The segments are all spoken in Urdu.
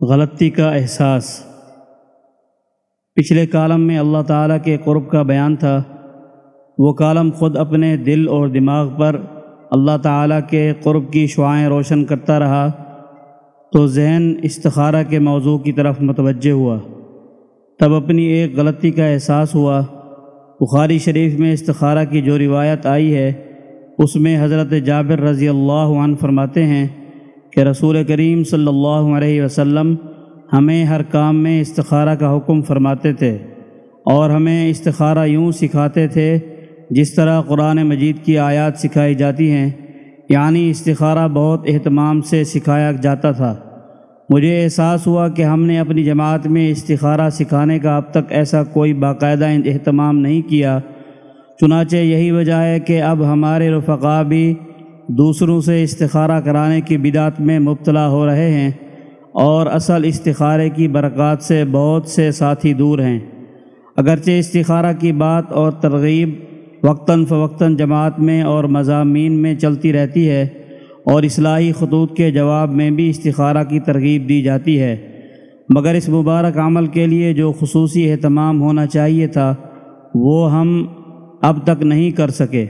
غلطی کا احساس۔ پچھلے کالم میں اللہ تعالیٰ کے قرب کا بیان تھا۔ وہ کالم خود اپنے دل اور دماغ پر اللہ تعالیٰ کے قرب کی شعائیں روشن کرتا رہا۔ تو ذہن استخارہ کے موضوع کی طرف متوجہ ہوا۔ تب اپنی ایک غلطی کا احساس ہوا۔ بخاری شریف میں استخارہ کی جو روایت آئی ہے، اس میں حضرت جابر رضی اللہ عنہ فرماتے ہیں کہ رسول کریم صلی اللہ علیہ وسلم ہمیں ہر کام میں استخارہ کا حکم فرماتے تھے اور ہمیں استخارہ یوں سکھاتے تھے جس طرح قرآن مجید کی آیات سکھائی جاتی ہیں یعنی استخارہ بہت اہتمام سے سکھایا جاتا تھا۔ مجھے احساس ہوا کہ ہم نے اپنی جماعت میں استخارہ سکھانے کا اب تک ایسا کوئی باقاعدہ اہتمام نہیں کیا، چنانچہ یہی وجہ ہے کہ اب ہمارے رفقا بھی دوسروں سے استخارہ کرانے کی بدعت میں مبتلا ہو رہے ہیں اور اصل استخارے کی برکات سے بہت سے ساتھی دور ہیں۔ اگرچہ استخارہ کی بات اور ترغیب وقتاً فوقتاً جماعت میں اور مضامین میں چلتی رہتی ہے، اور اصلاحی خطوط کے جواب میں بھی استخارہ کی ترغیب دی جاتی ہے۔ مگر اس مبارک عمل کے لیے جو خصوصی اہتمام ہونا چاہیے تھا، وہ ہم اب تک نہیں کر سکے۔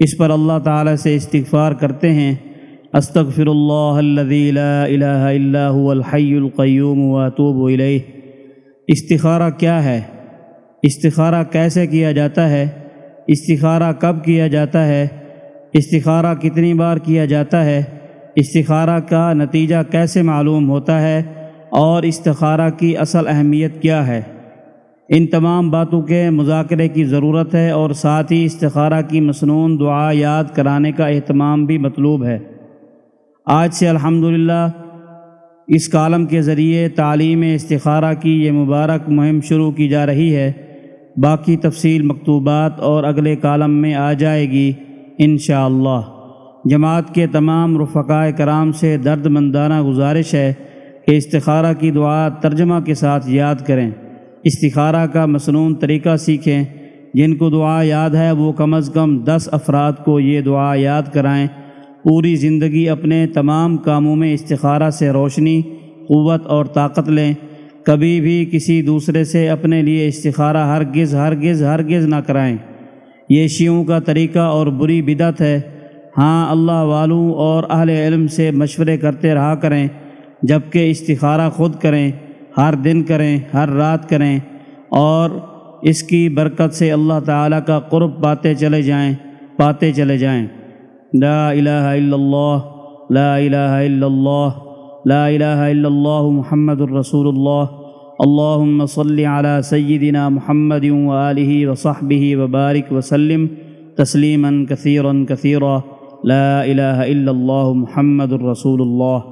اس پر اللہ تعالی سے استغفار کرتے ہیں۔ استغفر اللہ الذي لا الہ الا هو الحی القیوم واتوب الیہ۔ استخارہ کیا ہے؟ استخارہ کیسے کیا جاتا ہے؟ استخارہ کب کیا جاتا ہے؟ استخارہ کتنی بار کیا جاتا ہے؟ استخارہ کا نتیجہ کیسے معلوم ہوتا ہے؟ اور استخارہ کی اصل اہمیت کیا ہے؟ ان تمام باتوں کے مذاکرے کی ضرورت ہے اور ساتھ ہی استخارہ کی مصنون دعا یاد کرانے کا اہتمام بھی مطلوب ہے۔ آج سے الحمدللہ اس کالم کے ذریعے تعلیم استخارہ کی یہ مبارک مہم شروع کی جا رہی ہے۔ باقی تفصیل، مکتوبات اور اگلے کالم میں آ جائے گی انشاءاللہ۔ اللہ جماعت کے تمام رفقائے کرام سے درد مندانہ گزارش ہے کہ استخارہ کی دعا ترجمہ کے ساتھ یاد کریں۔ استخارہ کا مصنون طریقہ سیکھیں۔ جن کو دعا یاد ہے، وہ کم از کم دس افراد کو یہ دعا یاد کرائیں۔ پوری زندگی اپنے تمام کاموں میں استخارہ سے روشنی، قوت اور طاقت لیں۔ کبھی بھی کسی دوسرے سے اپنے لیے استخارہ ہرگز ہرگز ہرگز نہ کرائیں۔ یہ شیعوں کا طریقہ اور بری بدت ہے۔ ہاں اللہ والوں اور اہل علم سے مشورے کرتے رہا کریں۔ جبکہ استخارہ خود کریں۔ ہر دن کریں، ہر رات کریں اور اس کی برکت سے اللہ تعالیٰ کا قرب پاتے چلے جائیں، پاتے چلے جائیں۔ لا الہ الا اللہ، لا الہ الا اللہ، لا الہ الا اللہ محمد الرسول اللہ۔ اللہم صلی علی سیدنا محمد وآلہ وصحبہ وبارک وسلم تسلیما کثیرا کثیرا۔ لا الہ الا اللہ محمد الرسول اللہ۔